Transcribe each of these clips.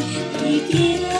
生きる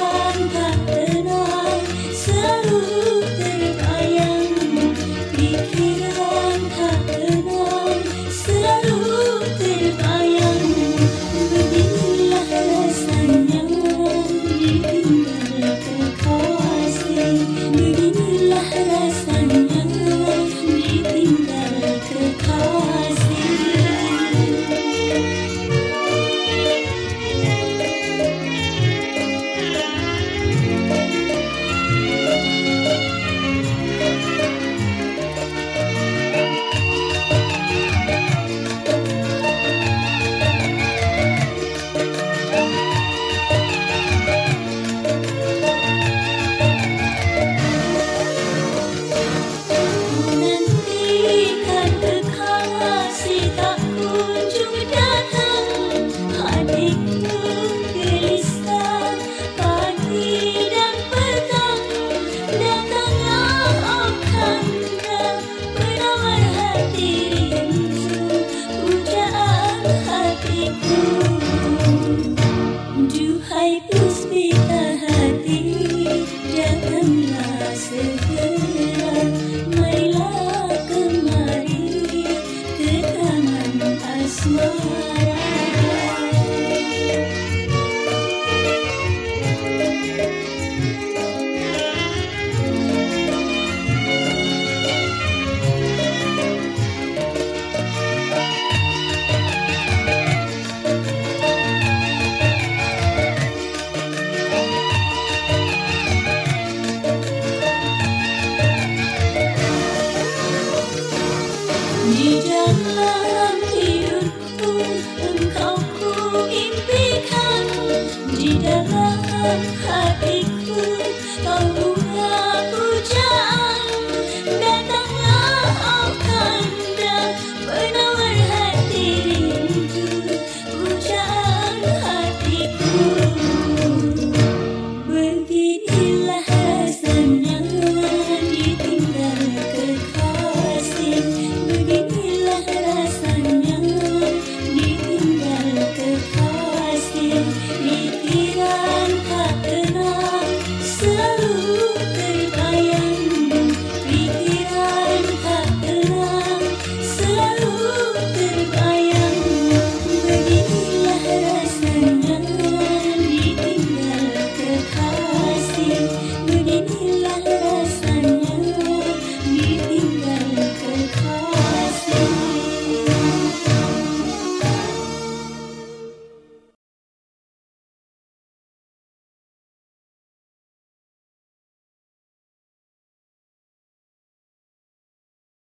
life must be. Dalam hati